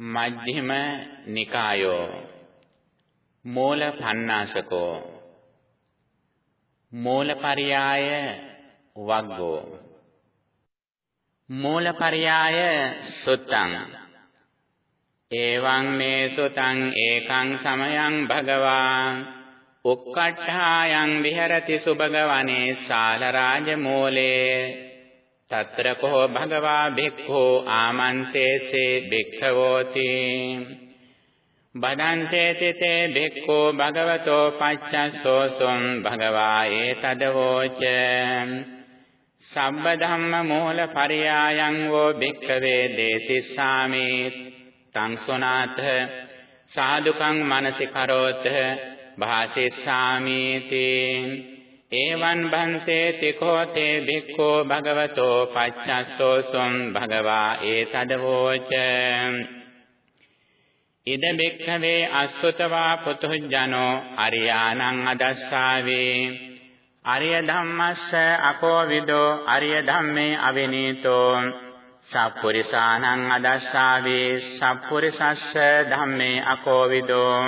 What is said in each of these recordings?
මජ්ක්‍ධිම නිකායෝ මූල පණ්ණාසකෝ මූලපරියාය වග්ගෝ. මූලපරියාය සුත්තං. එවං මේ සුතං ඒකං සමයං භගවා. උක්කට්ඨායන් විහෙරති සුභගවනේ සාලරාජ මූලේ. తත්‍ර කෝ භගවා භික්ඛෝ ආමන්තේසේ භික්ඛවෝති බදන්තේ තිතේ භික්ඛෝ භගවතෝ පච්චස්සෝසොං භගවා ඒතදවෝච සම්බ ධම්ම මූල පරියායං වෝ භික්ඛවේ දේසිස්සාමි තං සුනාත සාදුකං මනසිකරෝත භාසිස්සාමි තේ එවං බන්තේ තිකෝ තේ භික්ඛෝ භගවතෝ පච්චස්සෝසොං භගවා ඒතදවෝච. ඉද බික්ඛවේ අස්සතවා පුතුජනෝ අරියානං අදස්සාවේ. අරිය ධම්මස්ස අකෝවිදෝ අරිය ධම්මේ අවිනීතෝ. සප්පුරිසානං අදස්සාවේ සප්පුරිසස්ස ධම්මේ අකෝවිදෝ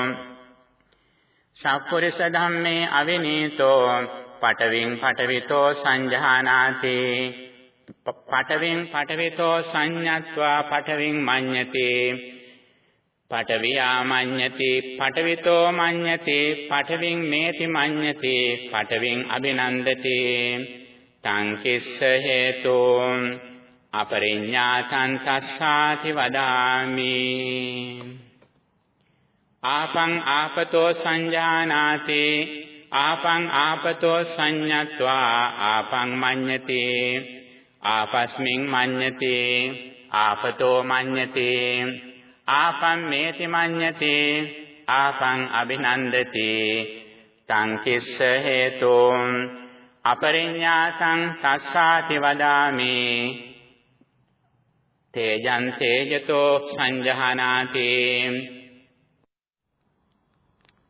සප්පුරිස ධම්මේ අවිනීතෝ පටවින් පටවිතෝ සංජානාති. පටවින් පටවිතෝ සංඤත්වා පටවින් මඤ්ඤති. පටවියා මඤ්ඤති පටවිතෝ මඤ්ඤති පටවින් මේති මඤ්ඤති පටවින් අබිනන්දති තං කිස්ස හේතු අපරිඤ්ඤාතං තස්සාති වදාමි. ආපං ආපතෝ සංජානාති. ආපං ආපතෝ සංඤත්වා ආපං මඤ්ඤති. ආපස්මින් මඤ්ඤති ආපතෝ මඤ්ඤති. ආපං මේති මඤ්ඤති ආපං අභිනන්දති. තං කිස්ස හේතු අපරිඤ්ඤාසං තස්සාති වදාමි. තේජං තේජතෝ සංජහනාති.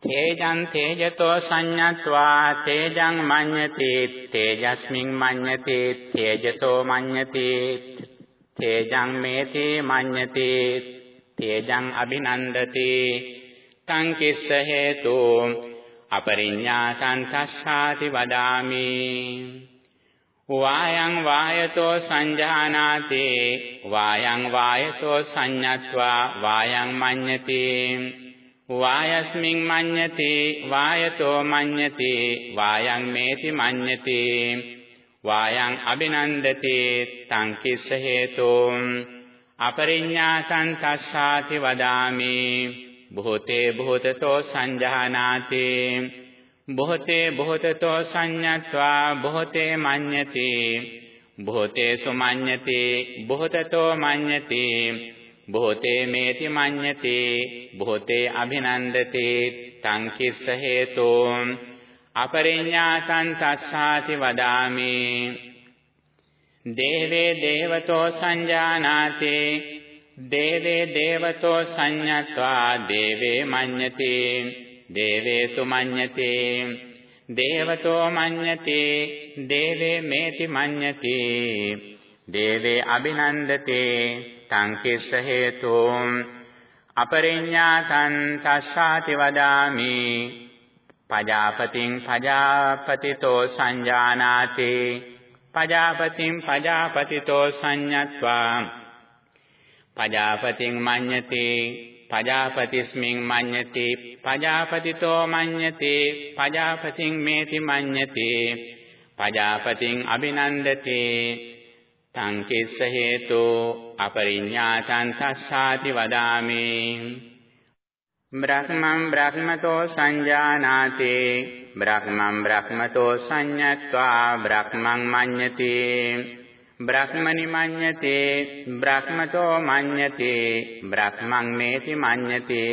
තේජං තේජතෝ සංඤත්වා තේජං මඤ්ඤති තේජස්මින් මඤ්ඤති තේජතෝ මඤ්ඤති තේජං මේති මඤ්ඤති තේජං අභිනන්දති. තං කිස්ස හේතු අපරිඤ්ඤාසං තස්සාති වදාමි. වායං වායතෝ සංජානාති වායං වායතෝ සංඤත්වා වායං මඤ්ඤති. වායස්මින් මඤ්ඤති වායතෝ මඤ්ඤති වායං මේති මඤ්ඤති. වායං අබිනන්දති තං කිස්ස හේතෝ අපරිඤ්ඤාසං තස්සාති වදාමි. භූතේ භූතතෝ සංජානාති. භූතේ භූතතෝ සංඤත්වා භූතේ මඤ්ඤති. භූතේ සුමඤ්ඤති භූතතෝ මඤ්ඤති. භූතේ මේති මඤ්ඤති භූතේ අභිනන්දති තං කිස්ස හේතෝ අපරිඤ්ඤාසං තස්සාති වදාමි. දේවේ දේවතෝ සංජානාති දේවේ දේවතෝ සංඤත්වා දේවේ මඤ්ඤති දේවේසු මඤ්ඤති දේවතෝ මඤ්ඤති දේවේ මේති මඤ්ඤති දේවේ අභිනන්දතේ සංකිස්ස හේතු අපරිඤ්ඤාතං තස්සාති වදාමි පජාපතින් පජාපතිතෝ සංජානාති පජාපතින් පජාපතිතෝ සංඤත්වා පජාපතින් මඤ්ඤති පජාපතිස්මින් මඤ්ඤති පජාපතිතෝ මඤ්ඤති පජාපතින් මේති මඤ්ඤති පජාපතින් අභිනන්දති තං කිස්ස හේතු අපරිඤ්ඤාතං තස්සාති වදාමි. බ්‍රහ්මං බ්‍රහ්මතෝ සංජානාති බ්‍රහ්මං බ්‍රහ්මතෝ සංඤත්වා බ්‍රහ්මං මඤ්ඤති. බ්‍රහ්මනි මඤ්ඤති බ්‍රහ්මතෝ මඤ්ඤති බ්‍රහ්මං මේති මඤ්ඤති.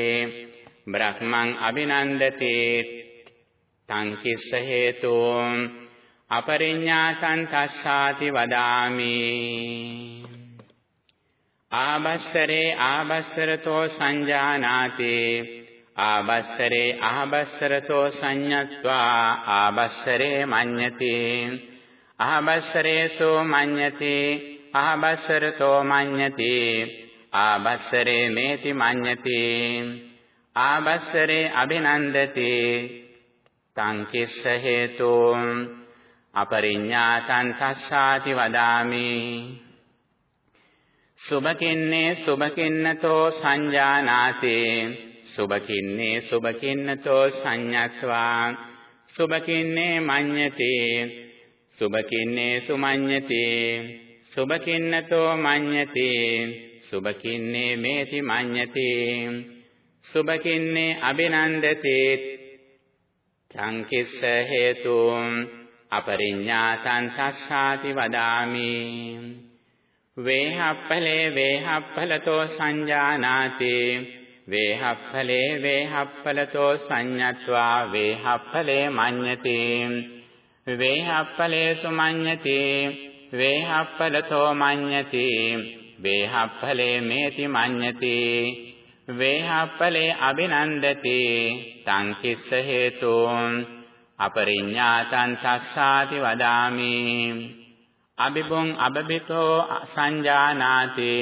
බ්‍රහ්මං අභිනන්දති. තං කිස්ස හේතුං අපරිඤ්ඤාසං තස්සාති වදාමි. ආබස්සරේ ආබස්සරතෝ සංජානාති ආබස්සරේ ආබස්සරතෝ සංඤත්වා ආබස්සරේ මඤ්ඤති ආබස්සරේසෝ මඤ්ඤති ආබස්සරතෝ මඤ්ඤති ආබස්සරේ මේති මඤ්ඤති ආබස්සරේ අභිනන්දති. තං කිස්ස හේතෝ අපරිඤ්ඤාතං තස්සාති වදාමි. සුභකින්නේ සුභකින්නතෝ සංජානාති. සුභකින්නේ සුභකින්නතෝ සංඤත්වා. සුභකින්නේ මඤ්ඤති. සුභකින්නේ සුමඤ්ඤති. සුභකින්නතෝ මඤ්ඤති. සුභකින්නේ මේති මඤ්ඤති. සුභකින්නේ අබිනන්දති චංකිස්ස හේතුම් අපරිඤ්ඤාතං සස්සාති වදාමි. වේහප්පලේ වේහප්පලතෝ සංජානාති. වේහප්පලේ වේහප්පලතෝ සංඤත්වා. වේහප්පලේ මඤ්ඤති. වේහප්පලේසු මඤ්ඤති වේහප්පලතෝ මඤ්ඤති. වේහප්පලේ මේති මඤ්ඤති. වේහප්පලේ අබිනන්දති තං කිස්ස හේතුං අපරිඤ්ඤාතං සස්සාති වදාමි। අබිබුං අබබිතෝ සංජානාති।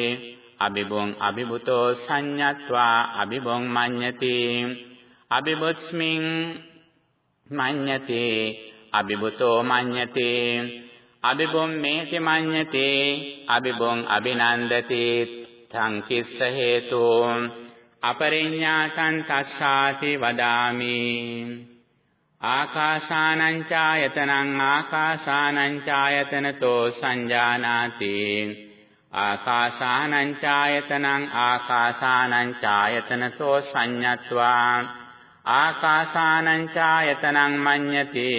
අබිබුං අබිබුතෝ සංඤත්වා। අබිබුං මඤ්ඤති। අබිබුස්මින් මඤ්ඤති। අබිබුතෝ මඤ්ඤති। අබිබුං මේති මඤ්ඤති। අබිබුං අබිනන්දති තං කිස්ස හේතෝ। අපරිඤ්ඤාතං තස්සාති වදාමි। ආකාසානං ඡායතනං ආකාසානං ඡායතනතෝ සංජානාති. ආකාසානං ඡායතනං ආකාසානං ඡායතනතෝ සංඤත්වා. ආකාසානං ඡායතනං මඤ්ඤති.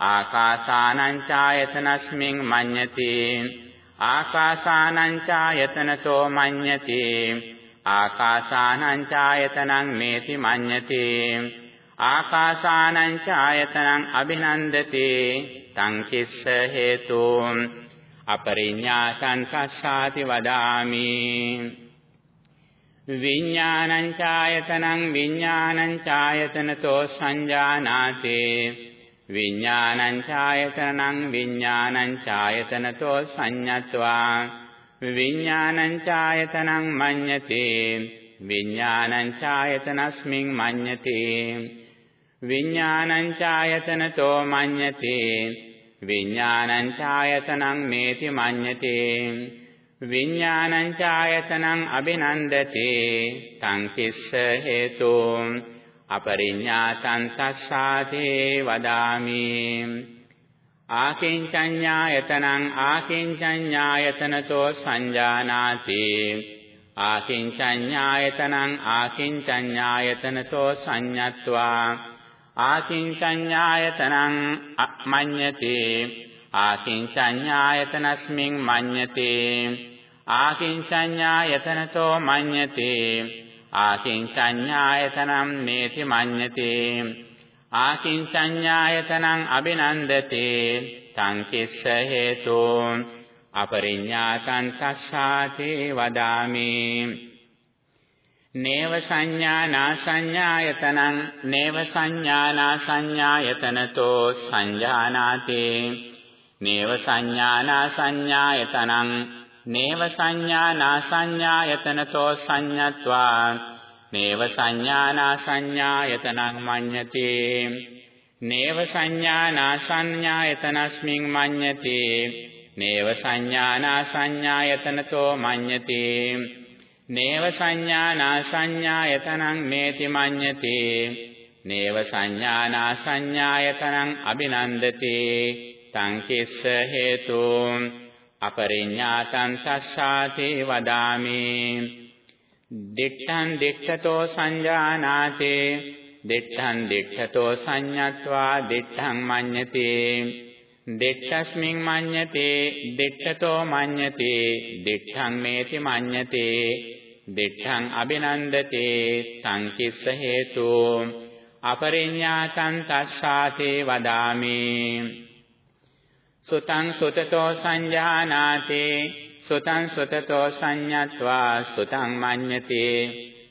ආකාසානං ඡායතනස්මින් මඤ්ඤති. ආකාසානං ඡායතනතෝ මඤ්ඤති. ආකාසානං ඡායතනං මේති මඤ්ඤති. ආකාසානං ඡායතනං අභිනන්දති. තං කිස්ස හේතු. අපරිඤ්ඤාසං සස්සාති වදාමි. විඥානං ඡායතනං විඥානං ඡායතනතෝ සංජානාති. විඥානං ඡායතනං විඥානං ඡායතනතෝ සංඤත්වා. විඥානං ඡායතනං මඤ්ඤති. විඥානං ඡායතනස්මින් මඤ්ඤති. විඥානං ඡායතනතෝ මඤ්ඤති විඥානං ඡායතනං මේති මඤ්ඤති විඥානං ඡායතනං අබිනන්දති තං කිස්ස හේතු අපරිඤ්ඤාතං තස්සාතේ වදාමි ආකින්චඤ්ඤායතනං ආකින්චඤ්ඤායතනතෝ සංජානාති ආකින්චඤ්ඤායතනං ආකින්චඤ්ඤායතනතෝ සංඤත්වා ආකින්චඤ්ඤායතනං අමඤ්ඤති ආකින්චඤ්ඤායතනස්මින් මඤ්ඤති. ආකින්චඤ්ඤායතනතෝ මඤ්ඤති. ආකින්චඤ්ඤායතනම් මේති මඤ්ඤති. ආකින්චඤ්ඤායතනං අබිනන්දති තං කිස්ස හේතු. අපරිඤ්ඤාතං සස්සාති වදාමි. නේව සංඥානා සංඥායතනං නේව සංඥානා සංඥායතනතෝ සංජානාති. නේව සංඥානා සංඥායතනං නේව සංඥානා සංඥායතනතෝ සංඤත්වා. නේව සංඥානා සංඥායතනං මඤ්ඤති. නේව සංඥානා සංඥායතනස්මින් මඤ්ඤති. නේව සංඥානා සංඥායතනතෝ මඤ්ඤති. නේව සංඥානා සංඥායතනං මේති මඤ්ඤති. නේව සංඥානා සංඥායතනං අබිනන්දති තං කිස්ස හේතු. අපරිඤ්ඤාතං සස්සාති වදාමි. දිත්තං දිත්තතෝ සංජානාති. දිත්තං දිත්තතෝ සංඤත්වා දිත්තං මඤ්ඤති. දිත්තස්මින් මඤ්ඤති දිත්තතෝ මඤ්ඤති. දිත්තං මේති මඤ්ඤති. දිඨං අබිනන්දතේ සංකිස්ස හේතු අපරිඤ්ඤාතං තස්සාතේ වදාමි. සුතං සුතතෝ සංජානාතේ සුතං සුතතෝ සංඤත්වා සුතං මඤ්ඤතේ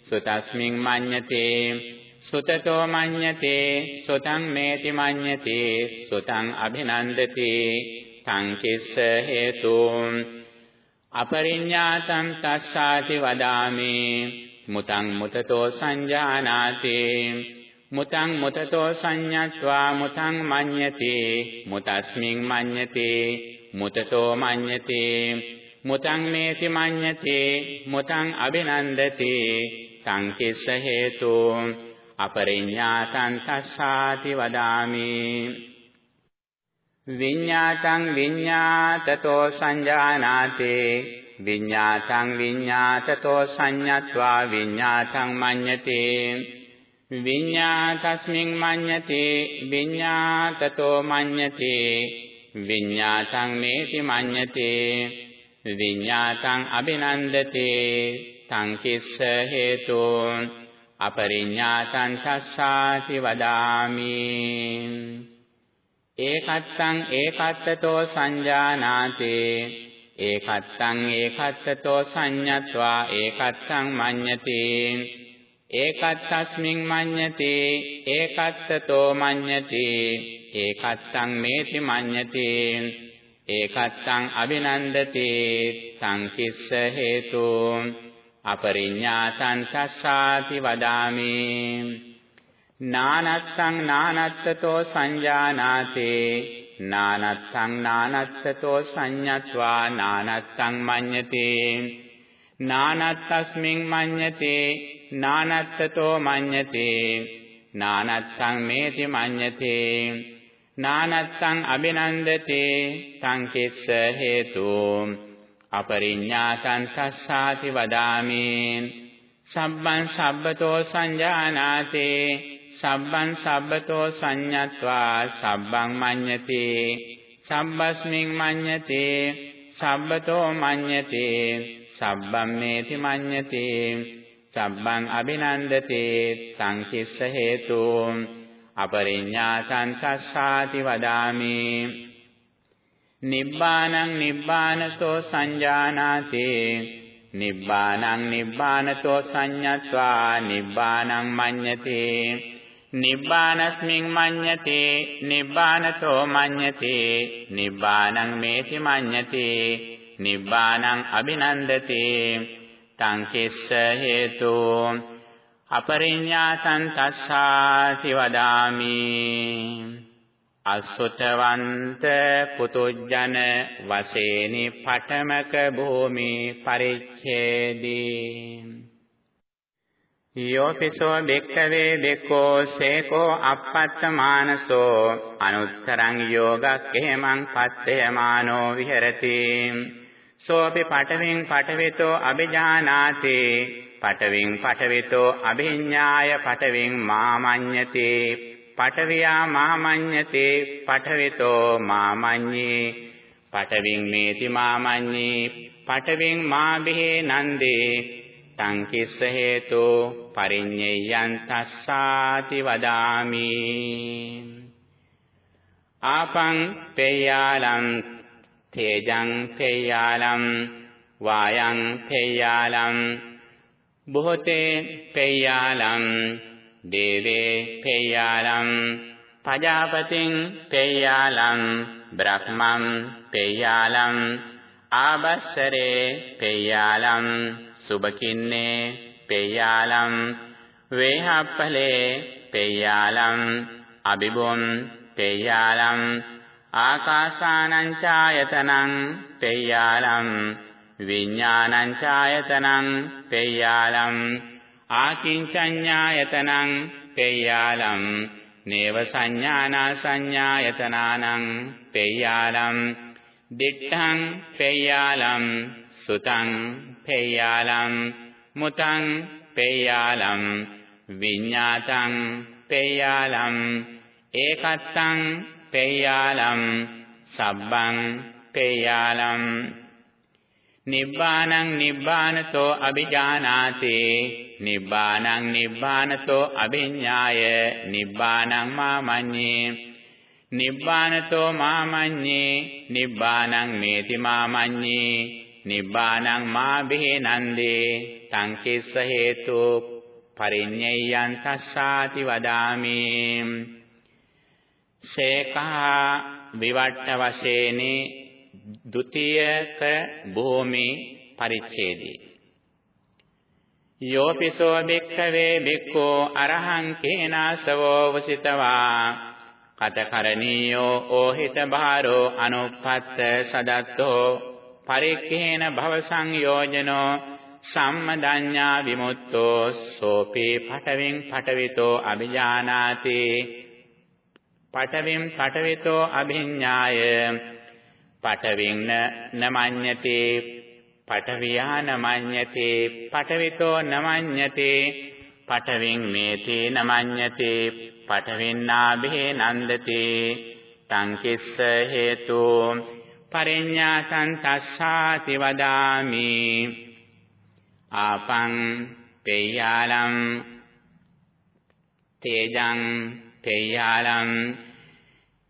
සුතස්මින් මඤ්ඤතේ සුතතෝ මඤ්ඤතේ සුතං මේති මඤ්ඤතේ සුතං අභිනන්දති සංකිස්ස හේතුං අපරිඤ්ඤාතං තස්සාති වදාමි මුතං මුතතෝ සංජානාති මුතං මුතතෝ සංඤත්වා මුතං මඤ්ඤති මුතස්මින් මඤ්ඤති මුතතෝ මඤ්ඤති මුතං මේති මඤ්ඤති මුතං අබිනන්දති තං කිස්ස හේතු අපරිඤ්ඤාතං තස්සාති වදාමි විඤ්ඤාතං විඤ්ඤාතතෝ සංජානාතේ විඤ්ඤාතං විඤ්ඤාතතෝ සංඤත්වා විඤ්ඤාතං මඤ්ඤතේ විඤ්ඤාතස්මින් මඤ්ඤතේ විඤ්ඤාතතෝ මඤ්ඤතේ විඤ්ඤාතං මේති මඤ්ඤතේ විඤ්ඤාතං අබිනන්දතේ තං කිස්ස හේතු අපරිඤ්ඤාතං සස්සාති වදාමි ඒකත්තං ඒකත්තතෝ සංජානාතේ. ඒකත්තං ඒකත්තතෝ සංඤත්වා ඒකත්තං මඤ්ඤති. ඒකත්තස්මින් මඤ්ඤති ඒකත්තතෝ මඤ්ඤති. ඒකත්තං මේති මඤ්ඤති. ඒකත්තං අබිනන්දති සංකිස්ස හේතු. අපරිඤ්ඤාතං සස්සාති වදාමි. නානත්තං නානත්තතෝ සංජානාතේ නානත්තං නානත්තතෝ සංඤත්වා නානත්තං මඤ්ඤතේ. නානත්තස්මින් මඤ්ඤතේ නානත්තතෝ මඤ්ඤතේ නානත්තං මේති මඤ්ඤතේ. නානත්තං අබිනන්දතේ තං කිස්ස හේතු. අපරිඤ්ඤාතං තස්සාති වදාමි. සබ්බං සබ්බතෝ සංජානාතේ සබ්බං සබ්බතෝ සංඤත්වා සබ්බං මඤ්ඤති සම්බස්මින් මඤ්ඤති සබ්බතෝ මඤ්ඤති සබ්බම් මේති මඤ්ඤති සබ්බං අබිනන්දති සංකිස්ස හේතු අපරිඤ්ඤාසං සස්සාති වදාමි. නිබ්බානං නිබ්බානතෝ සංජානාති නිබ්බානං නිබ්බානතෝ සංඤත්වා නිබ්බානං මඤ්ඤති නිබ්බානස්මින් මඤ්ඤති නිබ්බානතෝ මඤ්ඤති නිබ්බානං මේති මඤ්ඤති නිබ්බානං අබිනන්දති තං කිස්ස හේතු අපරිඤ්ඤාසං තස්සාති වදාමි අසුතවන්ත පුතුජන වශේනි පඨමක භූමි පරිච්ඡේදී. යෝපිසෝ බෙක්කවේ බෙක්කෝ සේකෝ අපත්තමානසෝ අනුත්තරං යෝගක්ඛේමං පත්තේමානෝ විහෙරති. සෝපි පඨවින් පඨවිතෝ අபிජානාති පඨවින් පඨවිතෝ අභිඤ්ඤාය පඨවින් මාමඤ්ඤති. පඨවියා මාමඤ්ඤති පඨවිතෝ මාමඤ්ඤේ. පඨවින් මේති මාමඤ්ඤේ පඨවින් මාබිහේ නන්දේ. තං කිස්ස හේතෝ පරිඤ්ඤයයන් තස්සාති වදාමි. ආපං පේයාලං තේජං පේයාලං වායං පේයාලං බොහෝතේ පේයාලං දේවේ පේයාලං පජාපතින් පේයාලං බ්‍රහ්මං පේයාලං ආබස්සරේ පේයාලං සුබකින්නේ පෙය්‍යාලම් වේහප්පලේ පෙය්‍යාලම් අබිබොන් පෙය්‍යාලම් ආකාසානං ඡායතනං පෙය්‍යාලම් විඥානං ඡායතනං පෙය්‍යාලම් ආකින්චඤ්ඤායතනං පෙය්‍යාලම් නේව සංඥානා සංඥායතනානං පෙය්‍යාලම් දිත්තං පෙය්‍යාලම් සුතං පෙය්‍යාලම් මුතං පෙය්‍යාලම් විඤ්ඤාතං පෙය්‍යාලම් ඒකත්තං පෙය්‍යාලම් සබ්බං පෙය්‍යාලම් නිබ්බානං නිබ්බානතෝ අபிජානාති නිබ්බානං නිබ්බානතෝ අභිඤ්ඤාය නිබ්බානං මාමඤ්ඤේ නිබ්බානතෝ මාමඤ්ඤේ නිබ්බානං මේති මාමඤ්ඤේ නිබ්බානං මා බිහිනන්දේ තං කිස්ස හේතු පරිඤ්ඤයයන් තස්සාති වදාමි. සේකා විවට්ට වශේනි ද්විතීයක භූමි පරිච්ඡේදී. යෝපිසෝ භික්ඛවේ භික්ඛෝ අරහං කේනාසවෝ වසිතවා. කතකරණීයෝ ඕහිත බාරෝ අනුප්පත්ත සදත්තෝ පරික්ඛේන භව සංයෝජනෝ සම්මදඤ්ඤා විමුක්තෝ සෝපේ පඨවින් පඨවිතෝ අභිජානාති පඨවින් පඨවිතෝ අභිඤ්ඤාය පඨවින් නමඤ්ඤති පඨවියා නමඤ්ඤති පඨවිතෝ නමඤ්ඤති පඨවින් මේති නමඤ්ඤති පඨවින්නාභේ නන්දති තං කිස්ස හේතු පරිඤ්ඤාසං තස්සාති වදාමි। ආපං පේයාලම් තේජං පේයාලම්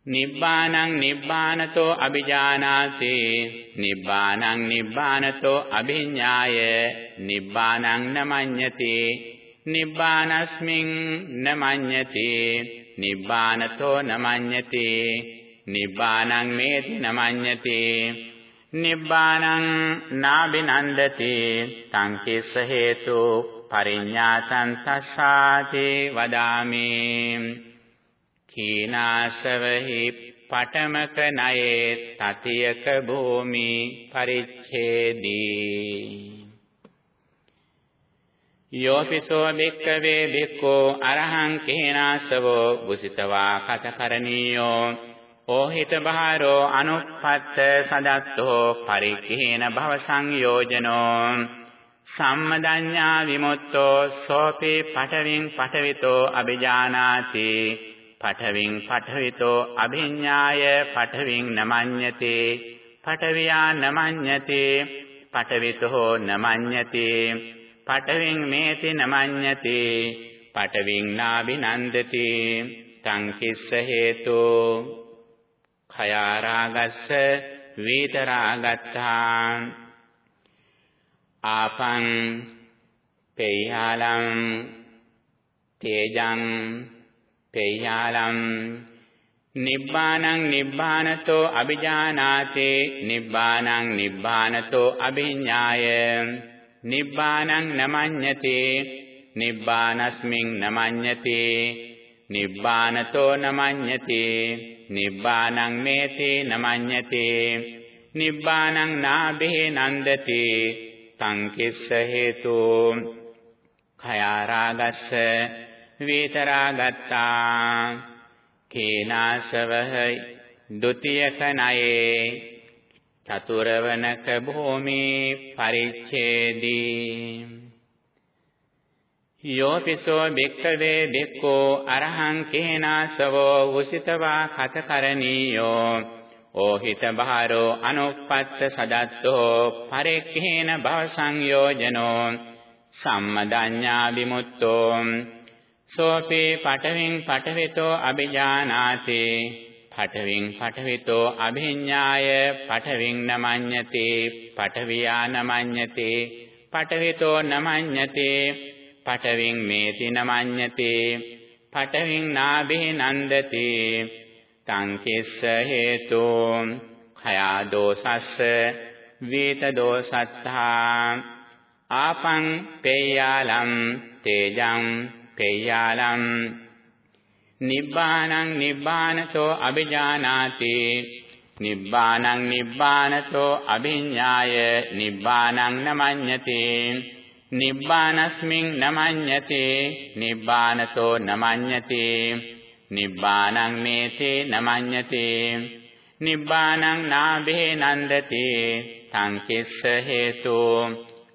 නිබ්බානං නිබ්බානතෝ අபிජානාති නිබ්බානං නිබ්බානතෝ අභිඤ්ඤාය। නිබ්බානං නමඤ්ඤති। නිබ්බානස්මින් නමඤ්ඤති। නිබ්බානතෝ නමඤ්ඤති। නිබ්බානං මේති නමඤ්ඤති। නිබ්බානං නාබිනන්දති। තං කිස්ස හේතු පරිඤ්ඤාසං තස්සාති වදාමි කීනාසවහි පඨමක නයේ තතියක භූමි පරිච්ඡේදී। යෝපිසෝ භික්ඛවේ භික්ඛෝ අරහං කේනාසවෝ බුසිතවා කතකරණීයෝ। ඕහිත බහාරෝ අනුප්පත්ත සදත්තෝ පරික්ඛේන භව සංයෝජනෝ සම්මදඤ්ඤා විමුක්තෝ සෝපි පඨවින් පඨවිතෝ අபிජානාති පඨවින් පඨවිතෝ අභිඤ්ඤාය පඨවින් නමඤ්ඤති පඨවියා නමඤ්ඤති පඨවිතෝ නමඤ්ඤති පඨවින් මේති නමඤ්ඤති පඨවින් නාබිනන්දති තං කිස්ස හේතු khයාරාගස්ස වීතරාගත්තා ආපං පේයාලම් තේජං පේයාලම් නිබ්බානං නිබ්බානතෝ අபிජානාතේ නිබ්බානං නිබ්බානතෝ අභිඤ්ඤාය නිබ්බානං නමඤ්ඤතේ නිබ්බානස්මින් නමඤ්ඤතේ නිබ්බානතෝ නමඤ්ඤතේ නිබ්බානං මේතේ නමඤ්ඤතේ නිබ්බානං නාභේ නන්දති තං කිස්ස හේතු khයාරාගස්ස වේතරාගත්තා කේනාසවහයි ဒ ුතියක නයේ චතුරවනක භූමි පරිච්ඡේදී। යෝපිසෝ භික්ඛවේ භික්ඛෝ අරහං කේනාසවෝ උසිතවා කතකරණීයෝ ඕහිත බහරෝ අනුප්පත්ත සදත්තෝ පරික්ඛේන භව සංයෝජනෝ සම්මදඤ්ඤා විමුක්තෝ සෝපේ පඨවින් පඨවිතෝ අபிජානාති පඨවින් පඨවිතෝ අභිඤ්ඤාය පඨවින් නමඤ්ඤති පඨවියා නමඤ්ඤති පඨවිතෝ නමඤ්ඤති පඨවින් මේති නමඤ්ඤති පඨවින් නාභේ නන්දති. තං කිස්ස හේතු khයා දෝසස්ස වේත දෝසත්තා ආපං පේයාලම් තේජං පේයාලම් නිබ්බානං නිබ්බානතෝ අபிජානාති නිබ්බානං නිබ්බානතෝ අභිඤ්ඤාය. නිබ්බානං නමඤ්ඤති. නිබ්බානස්මින් නමඤ්ඤති නිබ්බානතෝ නමඤ්ඤති නිබ්බානං මේතේ නමඤ්ඤති නිබ්බානං නාභේ නන්දති තං කිස්ස හේතු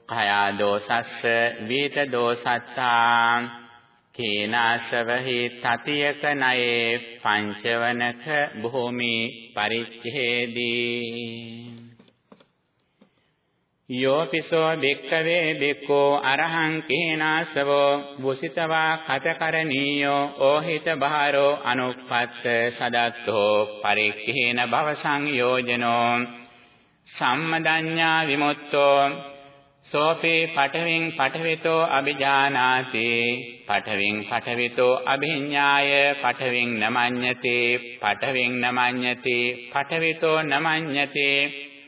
khයා දෝසස්ස වීත දෝසත්තා කේනාසවහි තතියක නයේ පංචවනක භූමි පරිච්ඡේදී. යෝපිසෝ භික්ඛවේ භික්ඛෝ අරහං කේනාසවෝ බුසිතවා කතකරණීයෝ ඕහිත බහරෝ අනුප්පත්ත සදත්තෝ පරික්ඛේන භව සංයෝජනෝ සම්මදඤ්ඤා විමුක්තෝ සෝපේ පඨවින් පඨවිතෝ අபிජානාති පඨවින් පඨවිතෝ අභිඤ්ඤාය පඨවින් නමඤ්ඤති පඨවින් නමඤ්ඤති පඨවිතෝ නමඤ්ඤති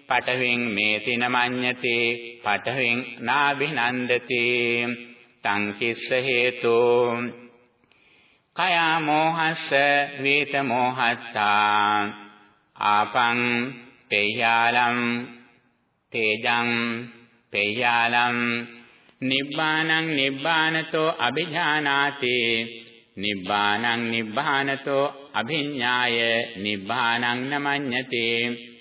පඨවින් මේති නමඤ්ඤති පඨවින් නාභිනන්දති. තං කිස්ස හේතෝ. කයා මෝහස්ස වේත මෝහත්තා. ආපං තේයාලම් තේජං තේයාලම් නිබ්බානං නිබ්බානතෝ අභිජානාති. නිබ්බානං නිබ්බානතෝ අභිඤ්ඤාය. නිබ්බානං නමඤ්ඤති.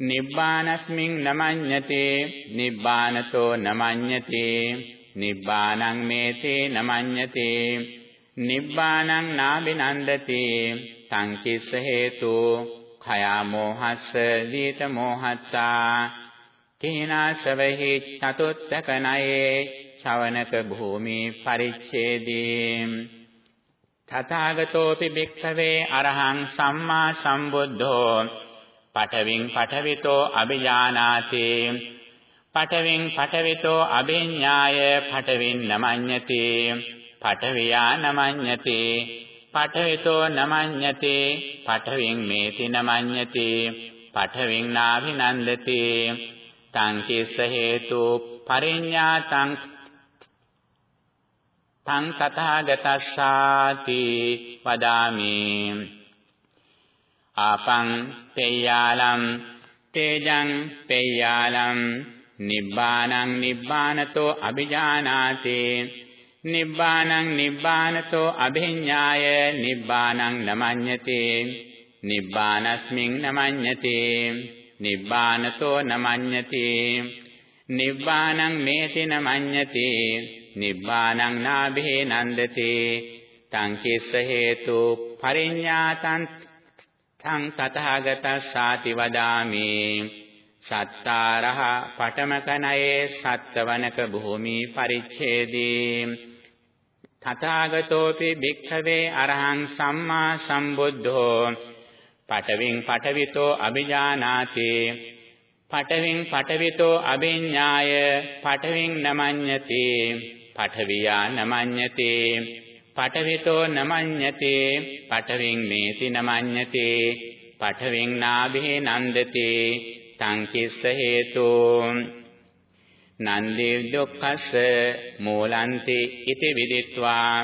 නිබ්බානස්මින් නමඤ්ඤති නිබ්බානතෝ නමඤ්ඤති නිබ්බානං මේතේ නමඤ්ඤති නිබ්බානං නාබිනන්දති සංකිස්ස හේතු khයා මෝහස්ස දීත මෝහත්තා කේනාසවෙහි චතුත්තකනයේ ශවනක භූමි පරිච්ඡේදී. තථාගතෝපි භික්ඛවේ අරහං සම්මා සම්බුද්ධෝ පඨවින් පඨවිතෝ අභිජානාති. පඨවින් පඨවිතෝ අභිඤ්ඤාය පඨවින් නමඤ්ඤති. පඨවියා නමඤ්ඤති. පඨවිතෝ නමඤ්ඤති. පඨවින් මේති නමඤ්ඤති. පඨවින් නාභිනන්දති. තං කිස්ස හේතු පරිඤ්ඤාතං තං තථාගතස්සාති. වදාමි. ආපං තේයාලම් තේජං තේයාලම් නිබ්බානං නිබ්බානතෝ අභිජානාති නිබ්බානං නිබ්බානතෝ අභිඤ්ඤාය නිබ්බානං නමඤ්ඤති නිබ්බානස්මින් නමඤ්ඤති නිබ්බානතෝ නමඤ්ඤති නිබ්බානං මේති නමඤ්ඤති නිබ්බානං නාභේ නන්දති තං කිස්ස හේතු පරිඤ්ඤාතං තං තථාගතස්සාති වදාමි. සත්තාරහ පඨමකනයේ සත්තවනක භූමි පරිච්ඡේදී. තථාගතෝපි භික්ඛවේ අරහං සම්මා සම්බුද්ධෝ. පඨවින් පඨවිතෝ අභිජානාති. පඨවින් පඨවිතෝ අභිඤ්ඤාය. පඨවින් නමඤ්ඤති. පඨවියා නමඤ්ඤති. පඨවිතෝ නමඤ්ඤති පඨවින් මේති නමඤ්ඤති පඨවින් නාභේ නන්දති තං කිස්ස හේතෝ. නන්දේ දුක්ඛස්ස මූලන්ති ඉති විදිත්වා.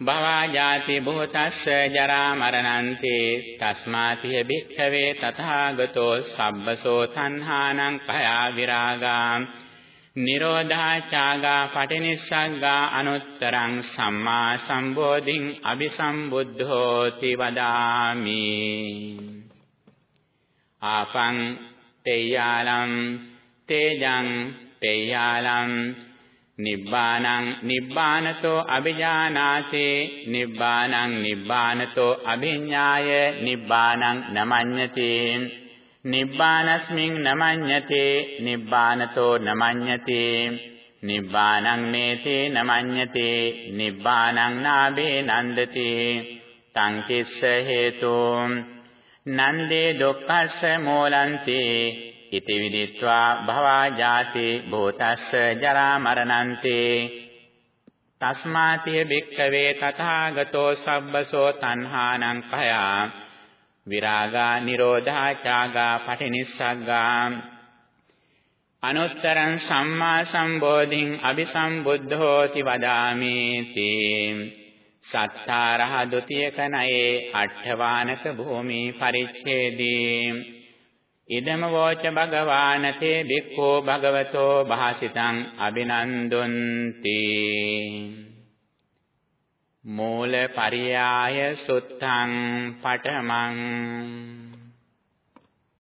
භවා ජාති භූතස්ස ජරා මරණන්ති. තස්මාතිය භික්ඛවේ තථාගතෝ සබ්බසෝ තණ්හානං කයා විරාගා. නිරෝධා චාගා පටිනිස්සග්ගා අනුත්තරං සම්මා සම්බෝධින් අபிසම්බුද්ධෝති වදාමි. ආපං තේයාලම් තේජං තේයාලම් නිබ්බානං නිබ්බානතෝ අභිජානාති නිබ්බානං නිබ්බානතෝ අභිඤ්ඤාය නිබ්බානං නමඤ්ඤති. නිබ්බානස්මින් නමඤ්ඤති නිබ්බානතෝ නමඤ්ඤති නිබ්බානං මේතේ නමඤ්ඤති නිබ්බානං නාභේ නන්දති තං කිස්ස හේතෝ නන්දේ දුක්ඛස්ස මූලන්ති ඉති විදිත්වා භවා ජාති භූතස්ස ජරා මරණන්ති. තස්මාතිය භික්ඛවේ තථාගතෝ සබ්බසෝ තණ්හානං කයා විරාගා නිරෝධා චාගා පටිනිස්සග්ගා අනුත්තරං සම්මා සම්බෝධින් අபிසම්බුද්ධෝති වදාමේති. සත්තාරහ ဒ ුතියක නයේ අට්ඨවානක භූමි පරිච්ඡේදී. ඉදම වෝච භගවානතේ බික්ඛෝ භගවතෝ භාසිතං අබිනන්දුන්ති මූල පරියාය සුත්තං පඨමං